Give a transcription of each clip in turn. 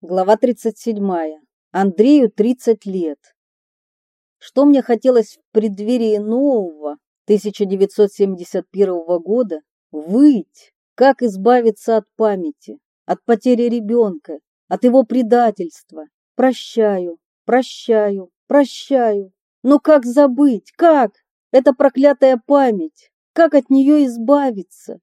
Глава 37. Андрею 30 лет. Что мне хотелось в преддверии нового 1971 года? Выть! Как избавиться от памяти, от потери ребенка, от его предательства? Прощаю, прощаю, прощаю. Но как забыть? Как? Это проклятая память. Как от нее избавиться?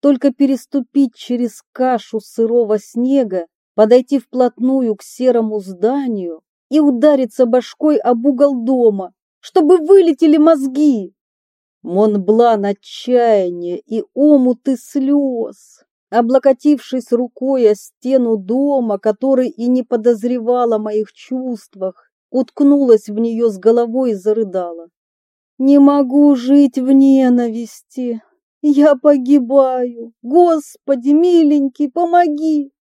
Только переступить через кашу сырого снега подойти вплотную к серому зданию и удариться башкой об угол дома, чтобы вылетели мозги. Монблан отчаяния и омуты слез. Облокотившись рукой о стену дома, который и не подозревала о моих чувствах, уткнулась в нее с головой и зарыдала. Не могу жить в ненависти. Я погибаю. Господи, миленький, помоги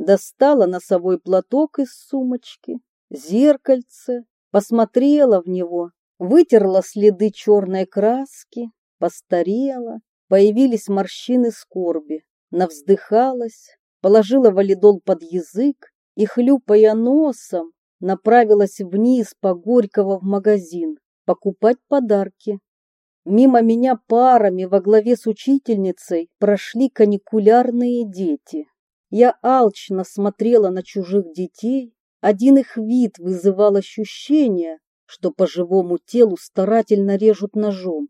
достала носовой платок из сумочки, зеркальце, посмотрела в него, вытерла следы черной краски, постарела, появились морщины скорби, навздыхалась, положила валидол под язык и, хлюпая носом, направилась вниз по Горького в магазин покупать подарки. Мимо меня парами во главе с учительницей прошли каникулярные дети. Я алчно смотрела на чужих детей, один их вид вызывал ощущение, что по живому телу старательно режут ножом.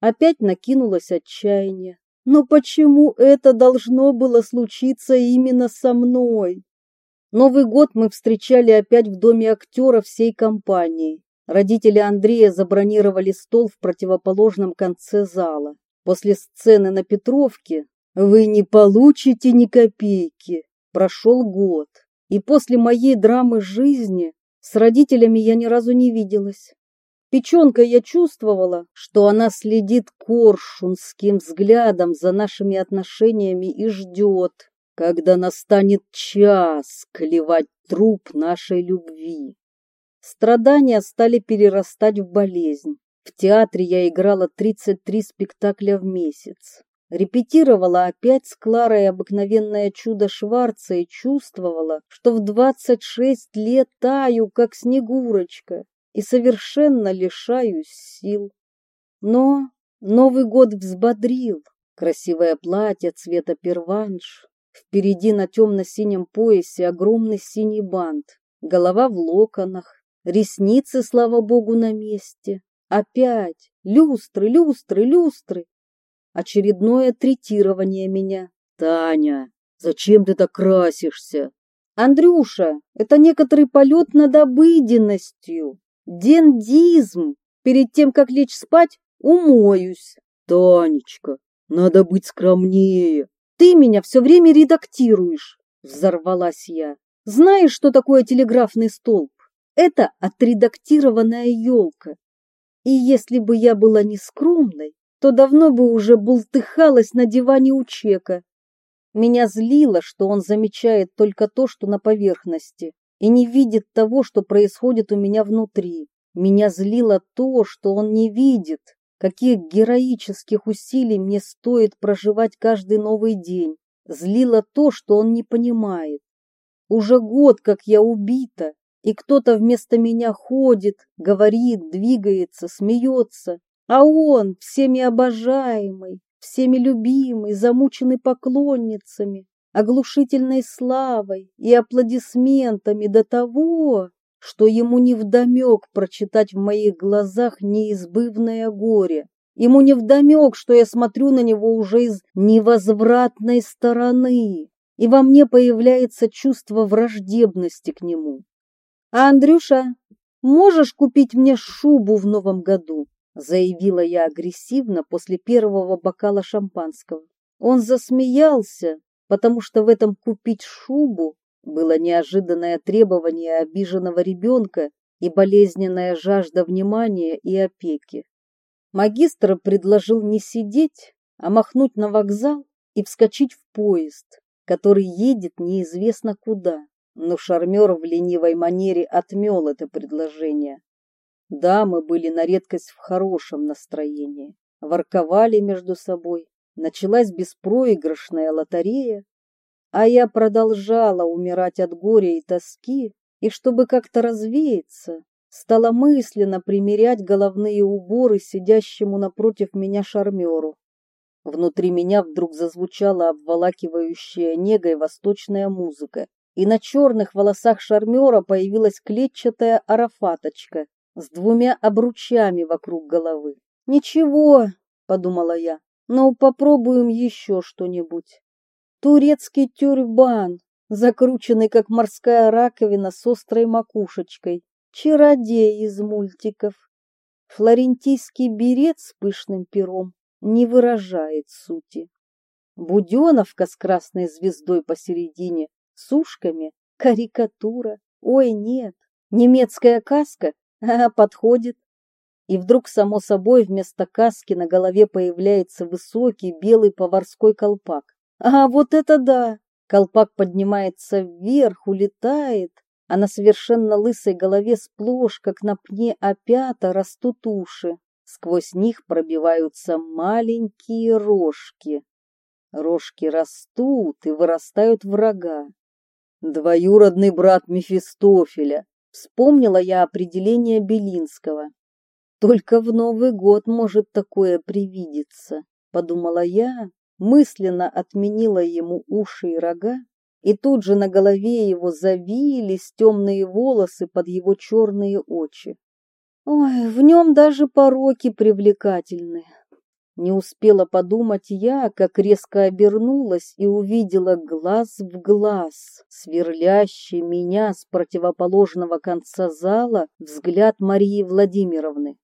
Опять накинулось отчаяние. Но почему это должно было случиться именно со мной? Новый год мы встречали опять в доме актера всей компании. Родители Андрея забронировали стол в противоположном конце зала. После сцены на Петровке вы не получите ни копейки. Прошел год, и после моей драмы жизни с родителями я ни разу не виделась. Печенкой я чувствовала, что она следит коршунским взглядом за нашими отношениями и ждет, когда настанет час клевать труп нашей любви. Страдания стали перерастать в болезнь. В театре я играла 33 спектакля в месяц. Репетировала опять с Кларой обыкновенное чудо Шварца и чувствовала, что в двадцать шесть лет таю, как снегурочка, и совершенно лишаюсь сил. Но Новый год взбодрил. Красивое платье цвета перванш. Впереди на темно-синем поясе огромный синий бант. Голова в локонах. Ресницы, слава богу, на месте. Опять люстры, люстры, люстры. Очередное третирование меня. Таня, зачем ты так красишься? Андрюша, это некоторый полет над обыденностью. Дендизм. Перед тем, как лечь спать, умоюсь. Танечка, надо быть скромнее. Ты меня все время редактируешь. Взорвалась я. Знаешь, что такое телеграфный столб? Это отредактированная елка. И если бы я была не скромной, то давно бы уже бултыхалась на диване у Чека. Меня злило, что он замечает только то, что на поверхности, и не видит того, что происходит у меня внутри. Меня злило то, что он не видит, каких героических усилий мне стоит проживать каждый новый день. Злило то, что он не понимает. Уже год, как я убита, и кто-то вместо меня ходит, говорит, двигается, смеется, а он, всеми обожаемый, всеми любимый, замученный поклонницами, оглушительной славой и аплодисментами до того, что ему невдомек прочитать в моих глазах неизбывное горе. Ему невдомек, что я смотрю на него уже из невозвратной стороны, и во мне появляется чувство враждебности к нему. А, Андрюша, можешь купить мне шубу в новом году? Заявила я агрессивно после первого бокала шампанского. Он засмеялся, потому что в этом купить шубу было неожиданное требование обиженного ребенка и болезненная жажда внимания и опеки. Магистр предложил не сидеть, а махнуть на вокзал и вскочить в поезд, который едет неизвестно куда. Но шармер в ленивой манере отмел это предложение. Дамы были на редкость в хорошем настроении, ворковали между собой. Началась беспроигрышная лотерея. А я продолжала умирать от горя и тоски, и чтобы как-то развеяться, стала мысленно примерять головные уборы сидящему напротив меня шармеру. Внутри меня вдруг зазвучала обволакивающая негой восточная музыка, и на черных волосах шармера появилась клетчатая арафаточка с двумя обручами вокруг головы. «Ничего», — подумала я, — «но попробуем еще что-нибудь». Турецкий тюрбан, закрученный как морская раковина с острой макушечкой, чародей из мультиков. Флорентийский берет с пышным пером не выражает сути. Буденовка с красной звездой посередине, с ушками, карикатура. Ой, нет, немецкая каска а, подходит. И вдруг, само собой, вместо каски на голове появляется высокий белый поварской колпак. А вот это да! Колпак поднимается вверх, улетает, а на совершенно лысой голове сплошь, как на пне опята, растут уши. Сквозь них пробиваются маленькие рожки. Рожки растут и вырастают врага. Двоюродный брат Мефистофеля. Вспомнила я определение Белинского. Только в Новый год может такое привидеться, подумала я, мысленно отменила ему уши и рога, и тут же на голове его завились темные волосы под его черные очи. Ой, в нем даже пороки привлекательны. Не успела подумать я, как резко обернулась и увидела глаз в глаз, сверлящий меня с противоположного конца зала взгляд Марии Владимировны.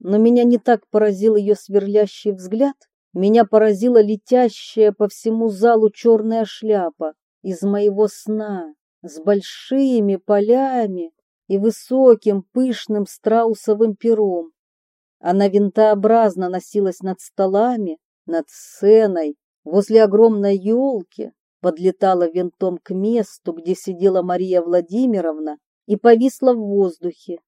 Но меня не так поразил ее сверлящий взгляд, меня поразила летящая по всему залу черная шляпа из моего сна с большими полями и высоким пышным страусовым пером. Она винтообразно носилась над столами, над сценой, возле огромной елки, подлетала винтом к месту, где сидела Мария Владимировна, и повисла в воздухе.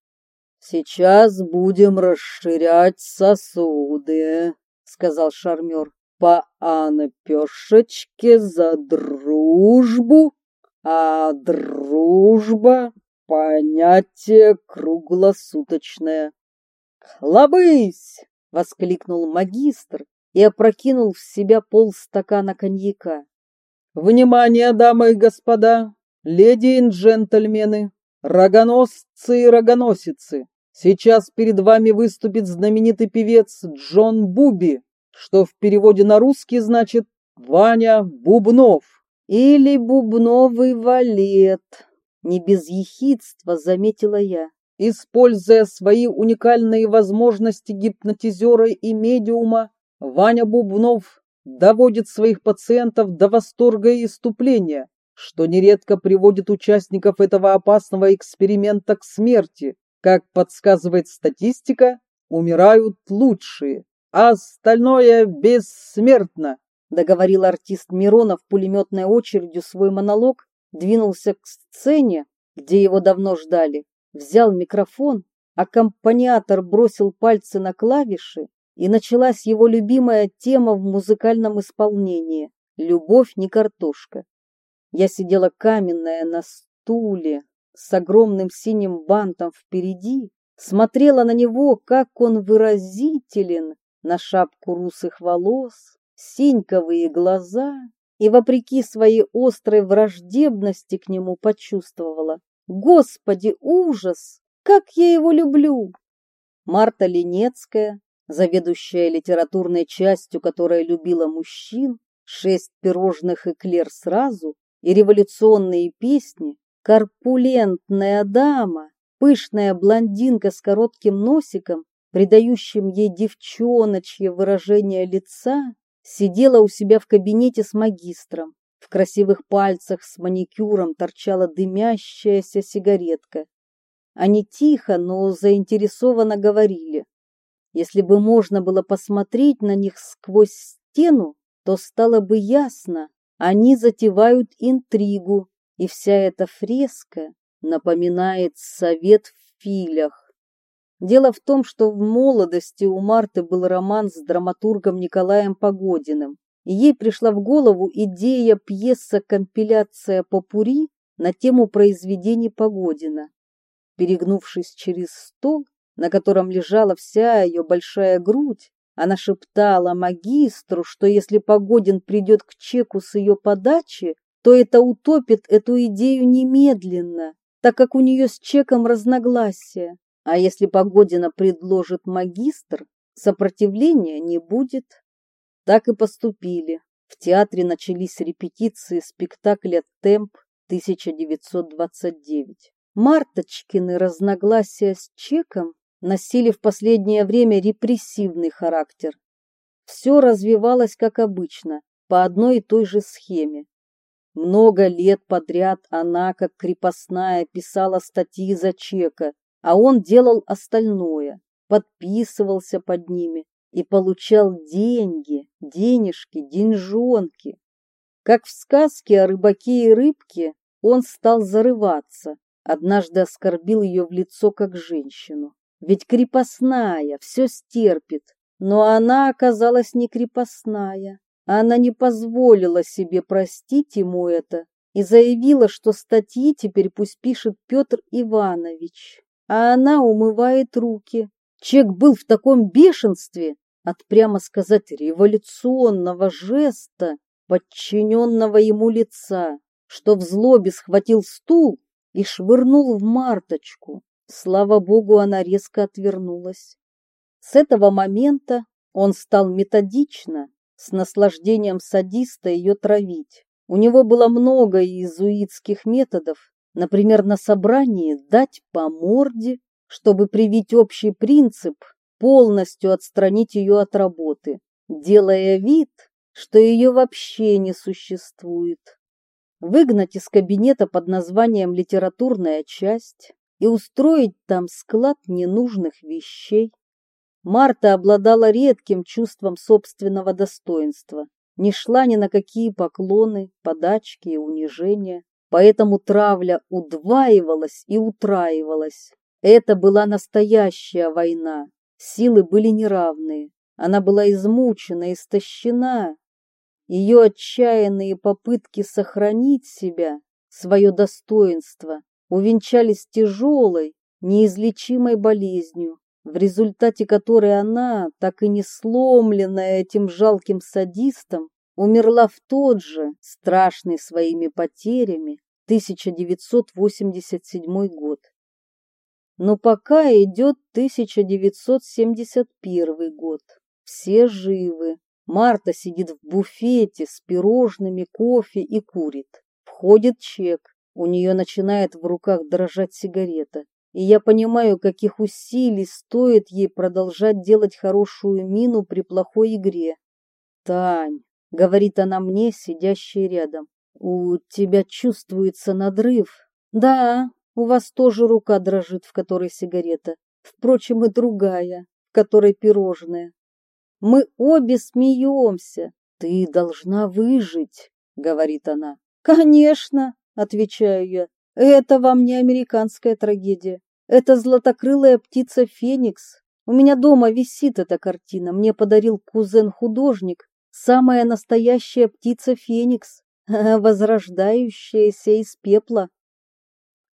«Сейчас будем расширять сосуды», сказал шармер. По Анапешечке за дружбу, а дружба — понятие круглосуточное. «Хлобысь!» — воскликнул магистр и опрокинул в себя полстакана коньяка. «Внимание, дамы и господа, леди и джентльмены, рогоносцы и рогоносицы! Сейчас перед вами выступит знаменитый певец Джон Буби, что в переводе на русский значит Ваня Бубнов или Бубновый валет. Не без ехидства заметила я. Используя свои уникальные возможности гипнотизера и медиума, Ваня Бубнов доводит своих пациентов до восторга и иступления, что нередко приводит участников этого опасного эксперимента к смерти. Как подсказывает статистика, умирают лучшие, а остальное бессмертно, договорил артист Миронов пулеметной очередью свой монолог, двинулся к сцене, где его давно ждали, взял микрофон, аккомпаниатор бросил пальцы на клавиши, и началась его любимая тема в музыкальном исполнении «Любовь не картошка». Я сидела каменная на стуле, с огромным синим бантом впереди, смотрела на него, как он выразителен, на шапку русых волос, синьковые глаза, и, вопреки своей острой враждебности к нему, почувствовала. Господи, ужас! Как я его люблю! Марта Ленецкая, заведующая литературной частью, которая любила мужчин, шесть пирожных эклер сразу и революционные песни, Корпулентная дама, пышная блондинка с коротким носиком, придающим ей девчоночье выражение лица, сидела у себя в кабинете с магистром. В красивых пальцах с маникюром торчала дымящаяся сигаретка. Они тихо, но заинтересованно говорили. Если бы можно было посмотреть на них сквозь стену, то стало бы ясно, они затевают интригу, и вся эта фреска напоминает совет в филях. Дело в том, что в молодости у Марты был роман с драматургом Николаем Погодиным, ей пришла в голову идея пьеса-компиляция попури на тему произведений Погодина. Перегнувшись через стол, на котором лежала вся ее большая грудь, она шептала магистру, что если Погодин придет к чеку с ее подачи, то это утопит эту идею немедленно, так как у нее с чеком разногласия. А если Погодина предложит магистр, сопротивления не будет. Так и поступили. В театре начались репетиции спектакля «Темп» 1929. Марточкины разногласия с Чеком носили в последнее время репрессивный характер. Все развивалось как обычно, по одной и той же схеме. Много лет подряд она, как крепостная, писала статьи за Чека, а он делал остальное, подписывался под ними и получал деньги, денежки, деньжонки. Как в сказке о рыбаке и рыбке, он стал зарываться, Однажды оскорбил ее в лицо как женщину. Ведь крепостная, все стерпит. Но она оказалась не крепостная. Она не позволила себе простить ему это и заявила, что статьи теперь пусть пишет Петр Иванович. А она умывает руки. Чек был в таком бешенстве от, прямо сказать, революционного жеста, подчиненного ему лица, что в злобе схватил стул и швырнул в марточку. Слава богу, она резко отвернулась. С этого момента он стал методично, с наслаждением садиста ее травить. У него было много иезуитских методов, например, на собрании дать по морде, чтобы привить общий принцип, полностью отстранить ее от работы, делая вид, что ее вообще не существует выгнать из кабинета под названием «Литературная часть» и устроить там склад ненужных вещей. Марта обладала редким чувством собственного достоинства, не шла ни на какие поклоны, подачки и унижения, поэтому травля удваивалась и утраивалась. Это была настоящая война, силы были неравные, она была измучена, истощена, ее отчаянные попытки сохранить себя, свое достоинство, увенчались тяжелой, неизлечимой болезнью, в результате которой она, так и не сломленная этим жалким садистом, умерла в тот же, страшный своими потерями, 1987 год. Но пока идет 1971 год. Все живы, Марта сидит в буфете с пирожными, кофе и курит. Входит чек. У нее начинает в руках дрожать сигарета. И я понимаю, каких усилий стоит ей продолжать делать хорошую мину при плохой игре. «Тань», — говорит она мне, сидящей рядом, — «у тебя чувствуется надрыв». «Да, у вас тоже рука дрожит, в которой сигарета. Впрочем, и другая, в которой пирожное. Мы обе смеемся. Ты должна выжить, говорит она. Конечно, отвечаю я. Это вам не американская трагедия. Это златокрылая птица Феникс. У меня дома висит эта картина. Мне подарил кузен-художник. Самая настоящая птица Феникс, возрождающаяся из пепла.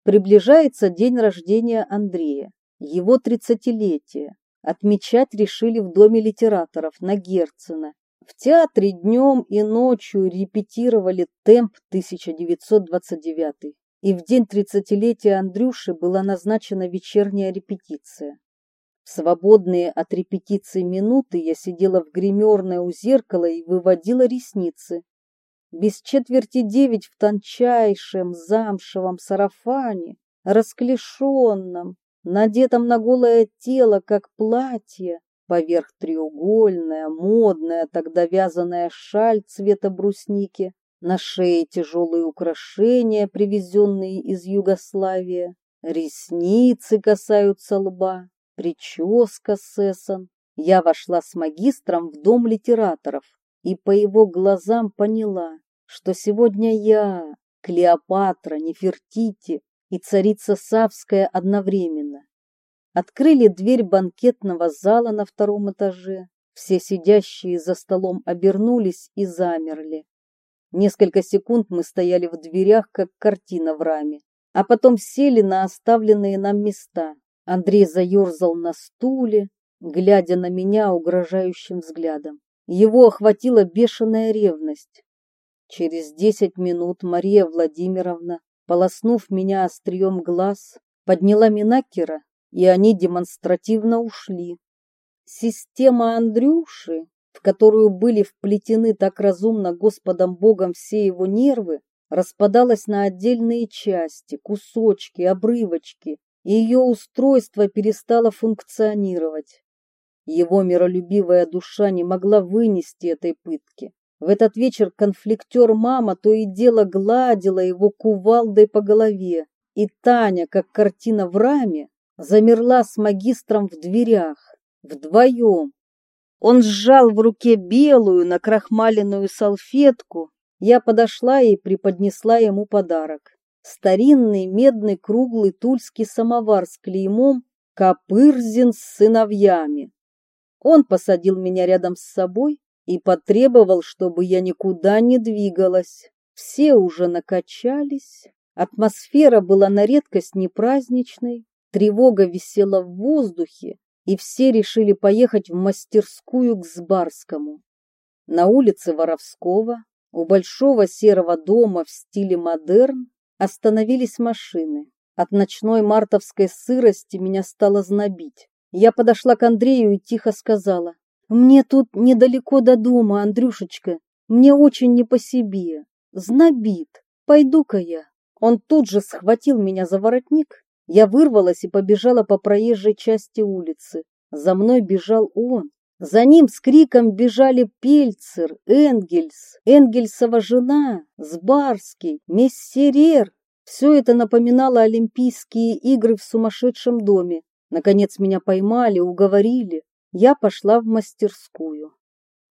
Приближается день рождения Андрея, его тридцатилетие отмечать решили в Доме литераторов на Герцена. В театре днем и ночью репетировали темп 1929, и в день тридцатилетия Андрюши была назначена вечерняя репетиция. В свободные от репетиции минуты я сидела в гримерной у зеркала и выводила ресницы. Без четверти девять в тончайшем замшевом сарафане, расклешенном, надетом на голое тело, как платье, поверх треугольная, модная, тогда вязаная шаль цвета брусники, на шее тяжелые украшения, привезенные из Югославии, ресницы касаются лба, прическа сесон. Я вошла с магистром в дом литераторов и по его глазам поняла, что сегодня я, Клеопатра, Нефертити, и царица Савская одновременно. Открыли дверь банкетного зала на втором этаже. Все сидящие за столом обернулись и замерли. Несколько секунд мы стояли в дверях, как картина в раме, а потом сели на оставленные нам места. Андрей заерзал на стуле, глядя на меня угрожающим взглядом. Его охватила бешеная ревность. Через десять минут Мария Владимировна, полоснув меня острием глаз, подняла Минакера, и они демонстративно ушли. Система Андрюши, в которую были вплетены так разумно Господом Богом все его нервы, распадалась на отдельные части, кусочки, обрывочки, и ее устройство перестало функционировать. Его миролюбивая душа не могла вынести этой пытки. В этот вечер конфликтер мама то и дело гладила его кувалдой по голове, и Таня, как картина в раме, замерла с магистром в дверях, вдвоем. Он сжал в руке белую накрахмаленную салфетку. Я подошла и преподнесла ему подарок. Старинный медный круглый тульский самовар с клеймом «Копырзин с сыновьями». Он посадил меня рядом с собой и потребовал, чтобы я никуда не двигалась. Все уже накачались, атмосфера была на редкость непраздничной, тревога висела в воздухе, и все решили поехать в мастерскую к Сбарскому. На улице Воровского, у большого серого дома в стиле модерн, остановились машины. От ночной мартовской сырости меня стало знобить. Я подошла к Андрею и тихо сказала. «Мне тут недалеко до дома, Андрюшечка. Мне очень не по себе. Знобит. Пойду-ка я». Он тут же схватил меня за воротник. Я вырвалась и побежала по проезжей части улицы. За мной бежал он. За ним с криком бежали Пельцер, Энгельс, Энгельсова жена, Сбарский, Мессерер. Все это напоминало Олимпийские игры в сумасшедшем доме. Наконец меня поймали, уговорили. Я пошла в мастерскую.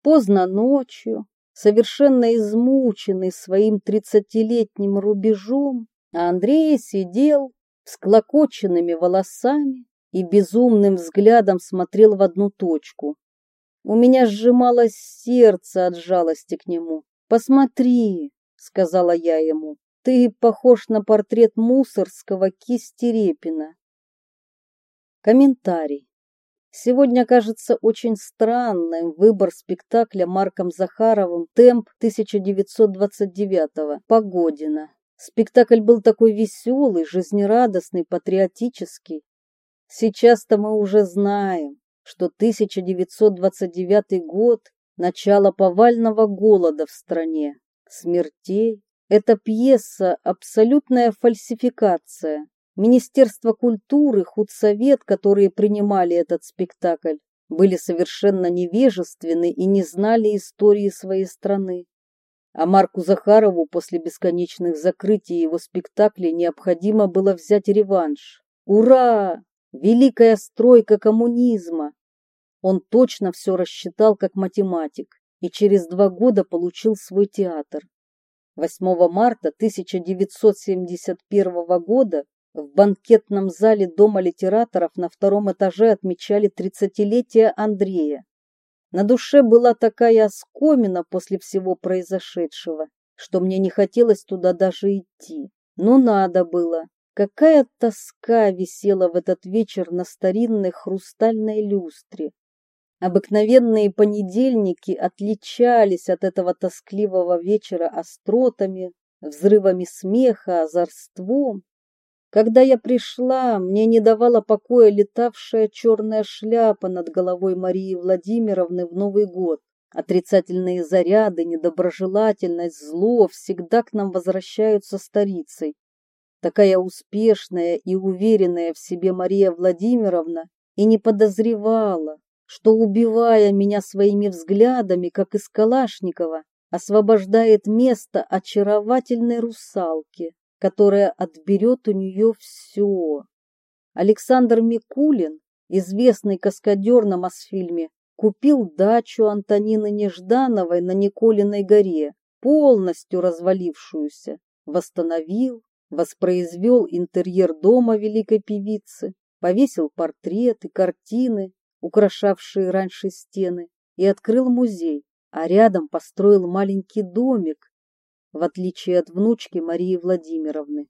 Поздно ночью, совершенно измученный своим тридцатилетним рубежом, а Андрей сидел с клокоченными волосами и безумным взглядом смотрел в одну точку. У меня сжималось сердце от жалости к нему. «Посмотри», — сказала я ему, — «ты похож на портрет Мусорского кисти Репина. Комментарий. Сегодня кажется очень странным выбор спектакля Марком Захаровым «Темп 1929» Погодина. Спектакль был такой веселый, жизнерадостный, патриотический. Сейчас-то мы уже знаем, что 1929 год – начало повального голода в стране, смертей. Эта пьеса – абсолютная фальсификация, Министерство культуры, худсовет, которые принимали этот спектакль, были совершенно невежественны и не знали истории своей страны. А Марку Захарову после бесконечных закрытий его спектаклей необходимо было взять реванш. Ура! Великая стройка коммунизма! Он точно все рассчитал как математик и через два года получил свой театр. 8 марта 1971 года в банкетном зале Дома литераторов на втором этаже отмечали тридцатилетие Андрея. На душе была такая оскомина после всего произошедшего, что мне не хотелось туда даже идти. Но надо было. Какая тоска висела в этот вечер на старинной хрустальной люстре. Обыкновенные понедельники отличались от этого тоскливого вечера остротами, взрывами смеха, озорством. Когда я пришла, мне не давала покоя летавшая черная шляпа над головой Марии Владимировны в Новый год. Отрицательные заряды, недоброжелательность, зло всегда к нам возвращаются старицей. Такая успешная и уверенная в себе Мария Владимировна и не подозревала, что, убивая меня своими взглядами, как из Калашникова, освобождает место очаровательной русалки которая отберет у нее все. Александр Микулин, известный каскадер на Мосфильме, купил дачу Антонины Неждановой на Николиной горе, полностью развалившуюся, восстановил, воспроизвел интерьер дома великой певицы, повесил портреты, картины, украшавшие раньше стены, и открыл музей, а рядом построил маленький домик, в отличие от внучки Марии Владимировны.